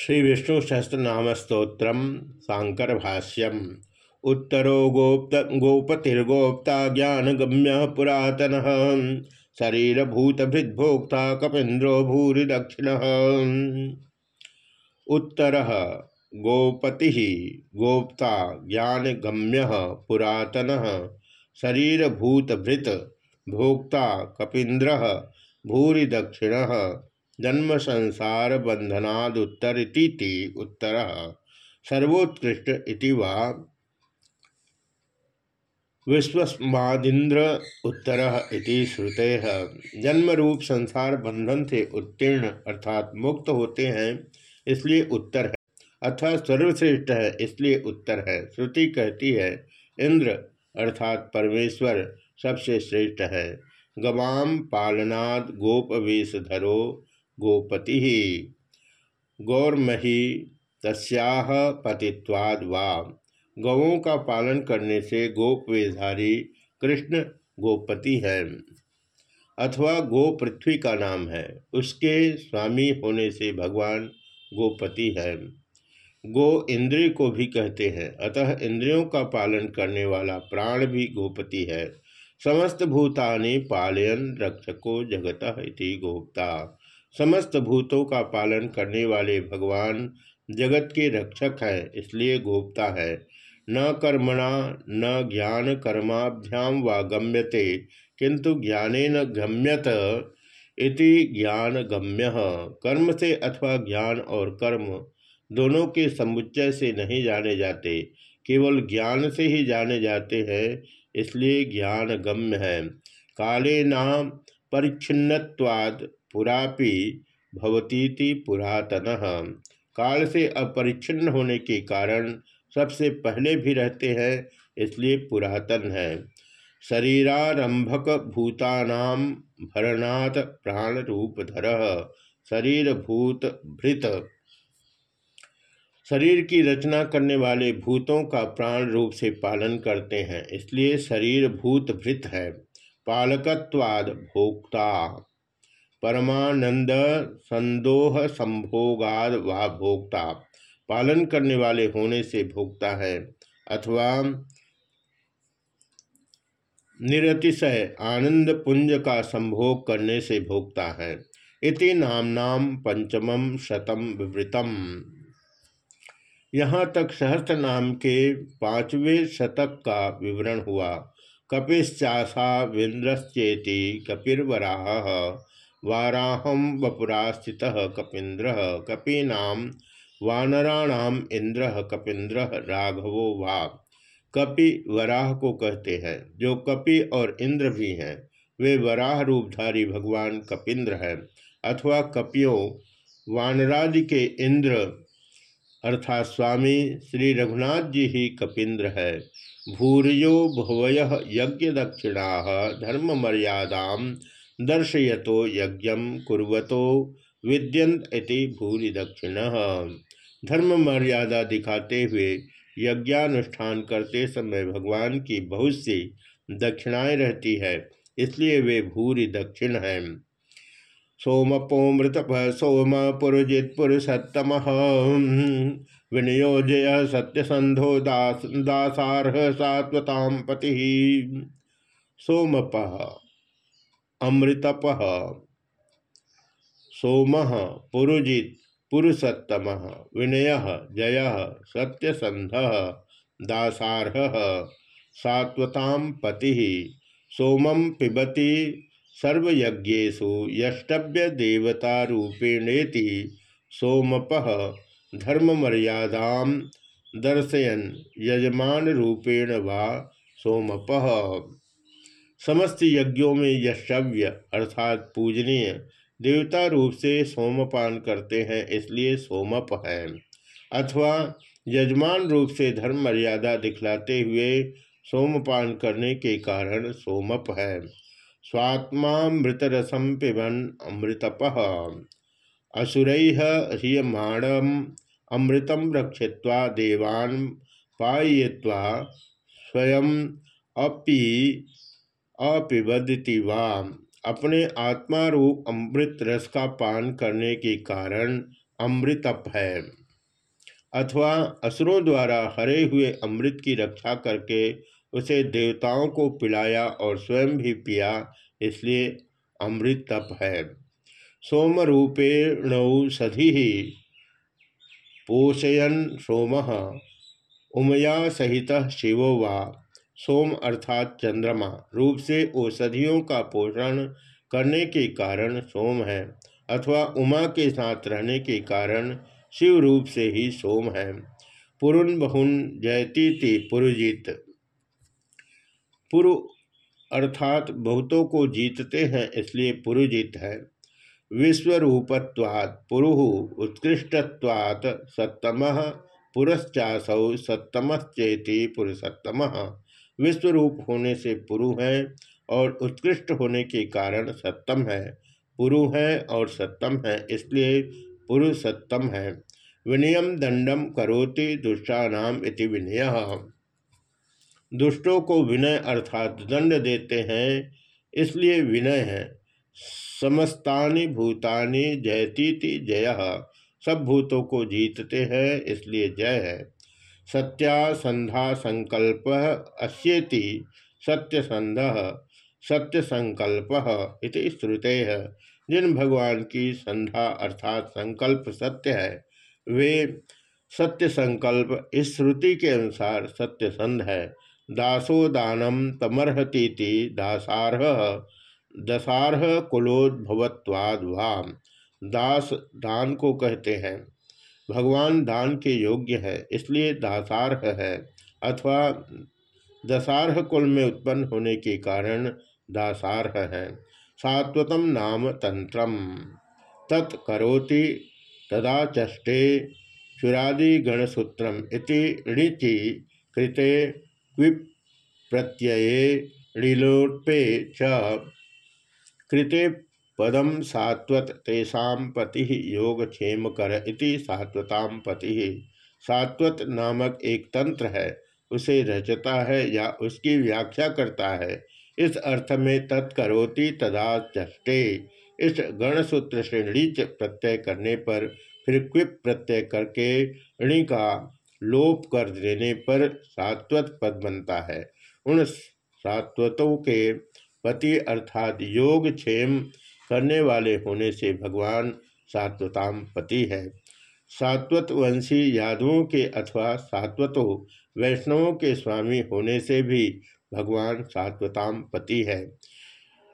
श्री विष्णु सहस्रनाम स्त्रोत्र भाष्यम उत्तरो गोप्त गोपतिर्गोप्ता ज्ञानगम्य पुरातन। शरीर भूतभृद्भोक्ता कपीन्द्रो भूरि दक्षिण। उत्तर, गोपति गोप्ता ज्ञानगम्य पुरातन। शरीर भूतभृत भोक्ता कपीन्द्र भूरि दक्षिण। जन्म संसार बंधनादुत्तरती उत्तर। सर्वोत्कृष्ट इति वा। विश्वस्मादिंद्र उत्तर इति श्रुते। जन्म रूप संसार बंधन से उत्तीर्ण अर्थात मुक्त होते हैं, इसलिए उत्तर है। अथवा सर्वश्रेष्ठ है, इसलिए उत्तर है। श्रुति कहती है, इंद्र अर्थात परमेश्वर सबसे श्रेष्ठ है। गवाम पालनाद गोपवेशधरो। गोपति। गौरमही तस्याह पतित्वाद वा। गौों का पालन करने से गोपवेधारी कृष्ण गोपति है। अथवा गो पृथ्वी का नाम है। उसके स्वामी होने से भगवान गोपति है। गो इंद्रिय को भी कहते हैं। अतः इंद्रियों का पालन करने वाला प्राण भी गोपति है। समस्त भूतानि पालयन रक्षको जगत इति गोप्ता। समस्त भूतों का पालन करने वाले भगवान जगत के रक्षक हैं, इसलिए गोपता है। न कर्मणा, न ज्ञान कर्माभ्याम व गम्यते, किंतु ज्ञाने न गम्यत इति ज्ञान गम्य कर्म से अथवा ज्ञान और कर्म दोनों के समुच्चय से नहीं जाने जाते, केवल ज्ञान से ही जाने जाते हैं, इसलिए ज्ञान गम्य है। काले नाम परिच्छिन्नवाद पुरापि भवतीति पुरातन। काल से अपरिच्छिन्न होने के कारण सबसे पहले भी रहते हैं, इसलिए पुरातन है। शरीरारंभक भूतानाम भरनाथ प्राण रूप धर शरीर भूत। भृत शरीर की रचना करने वाले भूतों का प्राण रूप से पालन करते हैं, इसलिए शरीर भूत भृत है। पालकत्वाद भोक्ता परमानंद संदोह संभोगाद व भोक्ता। पालन करने वाले होने से भोक्ता है अथवा निरतिशय आनंद पुंज का संभोग करने से भोगता है। इति नाम पंचमम शतम विवृतम। यहाँ तक सहस्त्र नाम के पाँचवें शतक का विवरण हुआ। कपिश्चाशा विंद्रश्चेति कपिर्वराह। वाराहम वपुरा स्थित कपीन्द्र कपीनाम वानराणाम इंद्र कपीन्द्र राघवो वा। कपि वराह को कहते हैं, जो कपि और इंद्र भी हैं, वे वराह रूपधारी भगवान कपिंद्र हैं, अथवा कपियों वानरादि के इंद्र अर्थात स्वामी श्री रघुनाथ जी ही कपिंद्र है। भूरियो भुवय यज्ञ दक्षिणा धर्म मर्यादा दर्शयतो यज्ञ कुरतो विद्यंत भूरि दक्षिण धर्म मर्यादा दिखाते हुए यज्ञानुष्ठान करते समय भगवान की बहुत सी दक्षिणाएँ रहती है, इसलिए वे भूरि दक्षिण हैं। सोमपो मृतप सोम पुरुजित पुरुषोत्तम। विनियोजय सत्यसंधो दास दासारह सात्वताम पति। सोमप। अमृतप। सोम, पुरुजित, पुरुषोत्तम, विनय, जय सत्यसंध दासारह सात्वताम पति सोमम पिबती सर्वयज्ञेशु यष्टव्य देवता रूपेणेति सोमप धर्ममर्यादा दर्शयन यजमान रूपेण वा सोमप। समस्त यज्ञों में यशव्य अर्थात पूजनीय देवता रूप से सोमपान करते हैं, इसलिए सोमप है। अथवा यजमान रूप से धर्म मर्यादा दिखलाते हुए सोमपान करने के कारण सोमप है। स्वात्मा मृतरसम पिबन अमृतप। असुर ह्रियमाणम अमृतम रक्षित्वा देवान् पाय्यवा स्वयं अपि अपिबदति वा अपने आत्मा रूप अमृत रस का पान करने के कारण अमृतप है। अथवा असुरों द्वारा हरे हुए अमृत की रक्षा करके उसे देवताओं को पिलाया और स्वयं भी पिया, इसलिए अमृत तप है। सोम रूपेणौषधि पोषयन सोम। उमया सहित शिवो वा। सोम अर्थात चंद्रमा, रूप से औषधियों का पोषण करने के कारण सोम है, अथवा उमा के साथ रहने के कारण शिव रूप से ही सोम है। पुरुन बहुन जयती थी पुरुजित। पुरु अर्थात बहुतों को जीतते हैं, इसलिए पुरुजित है। विश्वरूपत्वात् पुरुः उत्कृष्टत्वात् सत्तम, पुरश्चासौ सत्तमश्चेति पुरुषोत्तम। विश्वरूप होने से पुरु है और उत्कृष्ट होने के कारण सत्तम है। पुरु है और सत्तम है, इसलिए पुरुषोत्तम है। विनयम दंडम करोति दुष्टानाम इति विनय। दुष्टों को विनय अर्थात दंड देते हैं, इसलिए विनय है। समस्तानि भूतानि जयतीति जय। सब भूतों को जीतते हैं, इसलिए जय है। सत्यासंधा संकल्प अस्येति सत्यसंध सत्य संकल्प इति श्रुते। है जिन भगवान की संधा अर्थात संकल्प सत्य है, वे सत्य संकल्प इस श्रुति के अनुसार सत्य संध है। दासो दानम तमर्हतीति दासारह दसारह कुलोद्भवत्वाद भाम दास दान को कहते हैं। भगवान दान के योग्य है, इसलिए दासारह है अथवा दसारह कुल में उत्पन्न होने के कारण दासारह है। सात्वतम नाम तंत्रम। तत्करोति तदा चष्टे चुरादि गणसूत्रम इति कृते क्विप प्रत्यये च। कृते पदम सात्वत तेषा पति योगक्षेम कर इति सात्वताम पति। सात्वत नामक एक तंत्र है, उसे रचता है या उसकी व्याख्या करता है। इस अर्थ में तत्करोति तदा चष्टे। इस गणसूत्र से णिच प्रत्यय करने पर, फिर क्विप प्रत्यय करके ऋणी का लोप कर देने पर सात्वत पद बनता है। उन सात्वतों के पति अर्थात योग क्षेम करने वाले होने से भगवान सात्वताम पति है। सात्वत वंशी यादवों के अथवा सात्वतो वैष्णवों के स्वामी होने से भी भगवान सात्वताम पति है।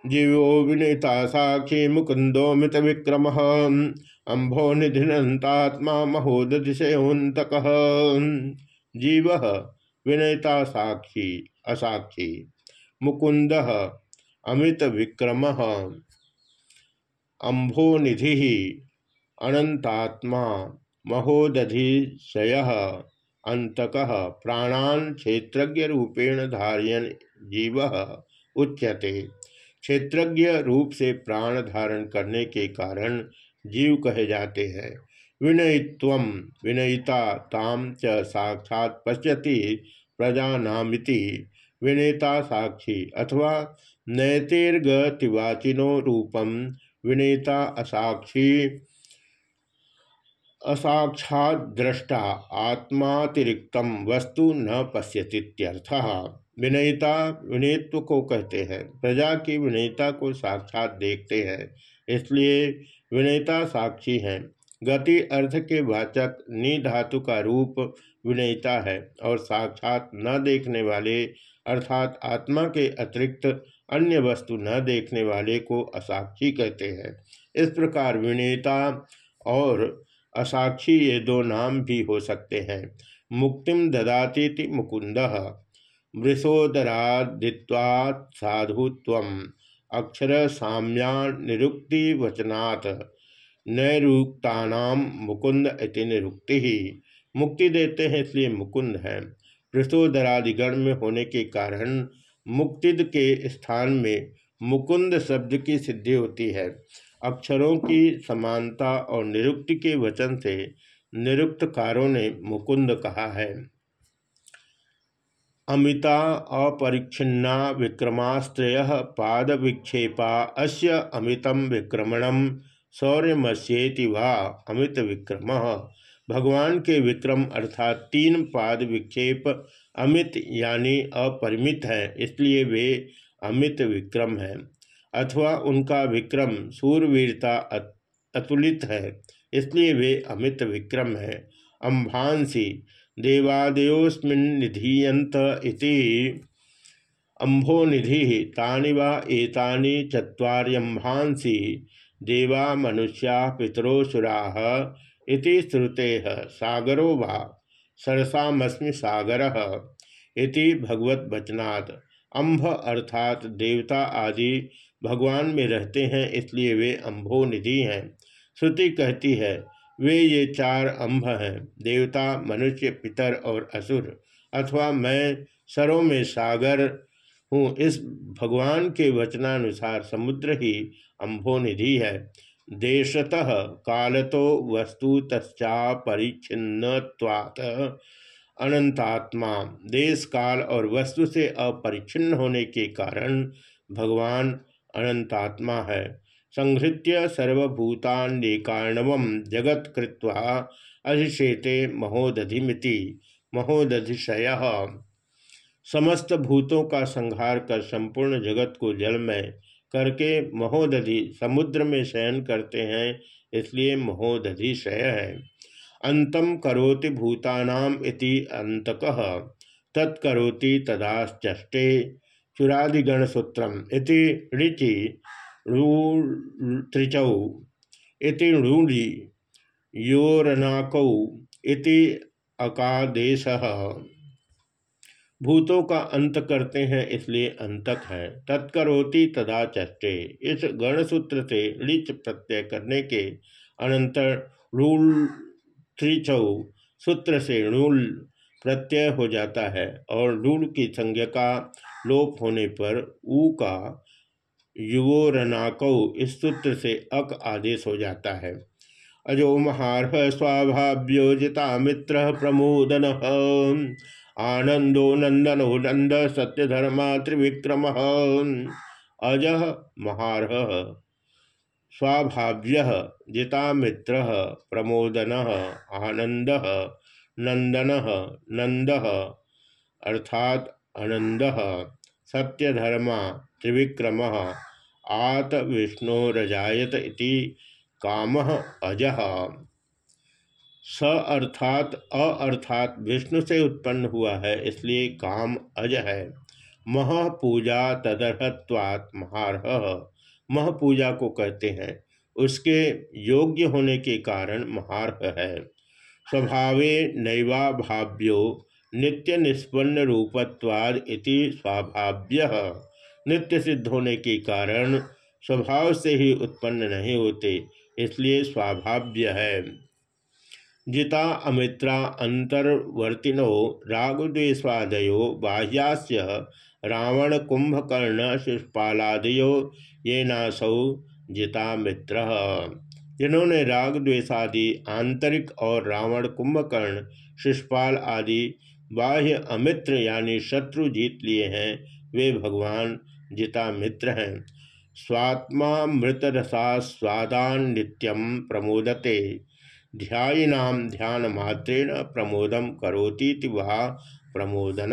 जीवो विनीता साक्षी मुकुंदो मित विक्रम अम्भो निधिनतात्मा महोदतिशयोन्तक जीव विनयता साक्षी असाक्षी मुकुंद अमित विक्रम। अम्भोनिधि अनंतात्मा महोदधिशय अंतक प्राणान क्षेत्रज्ञ रूपेण धारयन जीव उच्यते। क्षेत्रज्ञ रूप से प्राण धारण करने के कारण जीव कहे जाते हैं। विनयित्व विनयिता ताम च साक्षात पश्यति प्रजानामिति। विनेता साक्षी अथवा नैतिर्गतिवाचिनो रूपम विनेता असाक्षी। असाक्षात दृष्टा आत्मातिरिक्त वस्तु न पश्यतीत्यर्थ। विनयता विनयत्व को कहते हैं। प्रजा की विनयता को साक्षात देखते हैं। इसलिए विनयता साक्षी हैं। गति अर्थ के वाचक नि धातु का रूप विनयता है और साक्षात न देखने वाले, अर्थात आत्मा के अतिरिक्त अन्य वस्तु न देखने वाले को असाक्षी कहते हैं। इस प्रकार विनेता और असाक्षी ये दो नाम भी हो सकते हैं। मुक्तिम ददाती मुकुंद वृषोदरादित्वात् साधुत्व अक्षर साम्या निरुक्ति वचनात् नैरुक्ता मुकुंद इति निरुक्ति। मुक्ति देते हैं इसलिए मुकुंद है। पृथोदरादिगण में होने के कारण मुक्तिद के स्थान में मुकुंद शब्द की सिद्धि होती है। अक्षरों की समानता और निरुक्ति के वचन से निरुक्तकारों ने मुकुंद कहा है। अमिता अपरिच्छिन्ना विक्रमास्त्रय पाद विक्षेपा अस्य अमितम विक्रमणम शौर्यमस्येति वा अमित विक्रम भगवान के विक्रम अर्थात तीन पाद विक्षेप अमित यानी अपरिमित है, इसलिए वे अमित विक्रम है, अथवा उनका विक्रम सूरवीरता अतुलित है, इसलिए वे अमित विक्रम है। अम्भांसी देवादयोस्मिन्निधीयंत इति अम्भोनिधि तानि वा एतानि चत्वार्यम्भांसि, देवा मनुष्या पितरोसुरा इति श्रुते सागरो वा सरसामस्मि सागर इति भगवत वचनात् अम्भ अर्थात देवता आदि भगवान में रहते हैं, इसलिए वे अम्भो निधि हैं। श्रुति कहती है, वे ये चार अम्भ हैं, देवता, मनुष्य, पितर और असुर। अथवा मैं सरों में सागर हूँ, इस भगवान के वचनानुसार समुद्र ही अम्भोनिधि है। देशतः कालतो वस्तु तस्चा अनंतात्मा देश काल और वस्तु से अपरिच्छिन्न होने के कारण भगवान अनंतात्मा है। संहृत्य सर्वभूतान्यकारणव जगत कृत्वा अधिशेते महोदधिमिति, महोदधिशय। समस्त भूतों का संहार कर संपूर्ण जगत को जल में करके महोदधि समुद्र में शयन करते हैं, इसलिए महोदधि शय है। अंतम करोति भूतानाम इति अंतक तत्करोति तदाश्चे चुरादिगण सूत्रम इति ऋचि त्रिचौ इति णूढ़ि योरनाकौ इति अकादेश। भूतों का अंत करते हैं, इसलिए अंतक है। तत्करोति तदा चष्टे इस गणसूत्र से लिच प्रत्यय करने के अनंतर रूल त्रिचौ सूत्र से णूल प्रत्यय हो जाता है और लूल की संज्ञा का लोप होने पर ऊ का युवोरनाकौ इस सूत्र से अक आदेश हो जाता है। अजो महारह स्वाभाव्योजिता मित्र प्रमोदन। आनंदो नंदनो नंद सत्यधर्मा त्रिविक्रम। अज महारह, स्वाभाव्य जिता मित्र प्रमोदन आनंद नंदन नंद अर्थात आनंद सत्यधर्मा त्रिविक्रम, आत विष्णुरजात इति काम अजह स अर्थात अ अर्थात विष्णु से उत्पन्न हुआ है, इसलिए काम अज है। मह पूजा तदर्हत्वात् महारह। मह पूजा को कहते हैं। उसके योग्य होने के कारण महारह है। स्वभावे नैवा भाव्यो नित्य निष्पन्न रूपत्वाद इति स्वाभाव्य। नित्य सिद्ध होने के कारण स्वभाव से ही उत्पन्न नहीं होते, इसलिए स्वाभाव्य है। जिता अमित्रा अंतर्वर्तिनो रागद्वेषादयो बाह्यास्य रावण कुंभकर्ण शिष्पालादयो ये नासौ जिता मित्र। जिन्होंने राग द्वेषादि आंतरिक और रावण कुंभकर्ण शिष्पाल आदि बाह्य अमित्र यानी शत्रु जीत लिए हैं, वे भगवान जिता मित्र हैं। स्वात्मा मृत रसा स्वादान नित्यम प्रमोदते। ध्यानाम ध्यान मात्रेण प्रमोदम करोती वह प्रमोदन।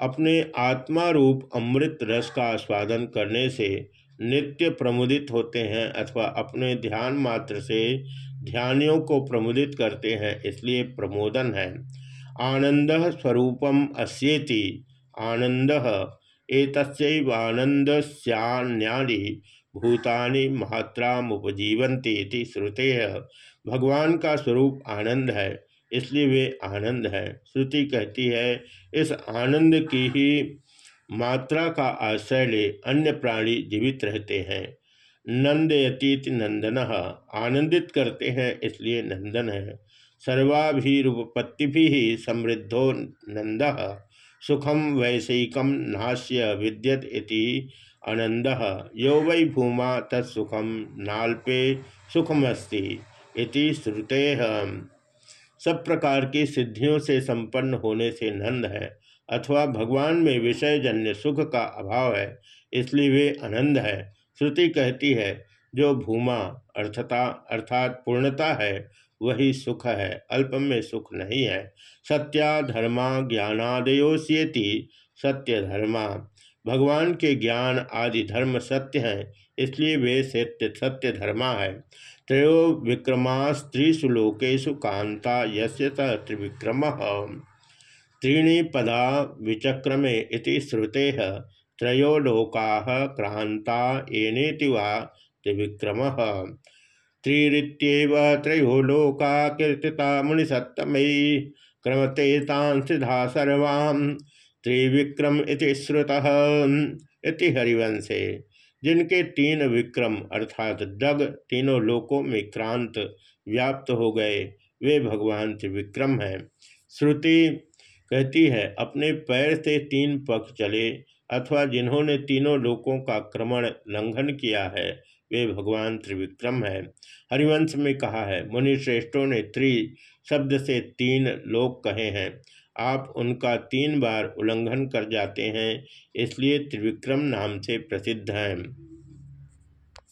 अपने आत्मा रूप अमृत रस का आस्वादन करने से नित्य प्रमुदित होते हैं अथवा अपने ध्यान मात्र से ध्यानियों को प्रमुदित करते हैं, इसलिए प्रमोदन है। आनंद स्वरूपम अस्येति। आनंद एतस्वानंद सन्यानि भूतानि मुपजीवंती श्रुते। भगवान का स्वरूप आनंद है, इसलिए वे आनंद है। श्रुति कहती है, इस आनंद की ही मात्रा का आश्रय ले अन्य प्राणी जीवित रहते हैं। नंदयतीत नंदन, आनंदित करते हैं, इसलिए नंदन है। सर्वाभिरूपत्ति भी समृद्धो नंद। सुखम वैषयिकम नाश्य विद्यत इति आनंद यो वै भूमा तत्सुखम नाल्पे सुखमस्ति इति श्रुते। सब प्रकार की सिद्धियों से संपन्न होने से नंद है, अथवा भगवान में विषय जन्य सुख का अभाव है, इसलिए वे आनंद है। श्रुति कहती है, जो भूमा अर्थता, अर्थात पूर्णता है वही सुख है अल्प में सुख नहीं है। सत्या धर्मा ज्ञानादयोस्यति सत्य धर्मा। भगवान के ज्ञान आदि धर्म सत्य हैं, इसलिए वे सत्य सत्य धर्मा है। त्रयो विक्रमास्त्रीसु लोकेशु कांता यस्य त्रिविक्रम। त्रीणी पदा विचक्रमे इति श्रुते, त्रयो लोका क्रांता एनेति वा त्रिविक्रम। त्रिरीत्येव त्रयो लोका कीर्तिता मुनिसत्तमयी क्रमते तांसिधा सर्वां त्रिविक्रम इति श्रुतः। इति हरिवंशे। जिनके तीन विक्रम, अर्थात डग, तीनों लोकों में क्रांत व्याप्त हो गए, वे भगवान त्रिविक्रम हैं। श्रुति कहती है, अपने पैर से तीन पक्ष चले, अथवा जिन्होंने तीनों लोकों का क्रमण लंघन किया है वे भगवान त्रिविक्रम है। हरिवंश में कहा है मुनि श्रेष्ठों ने त्रि शब्द से तीन लोक कहे हैं। आप उनका तीन बार उल्लंघन कर जाते हैं, इसलिए त्रिविक्रम नाम से प्रसिद्ध हैं।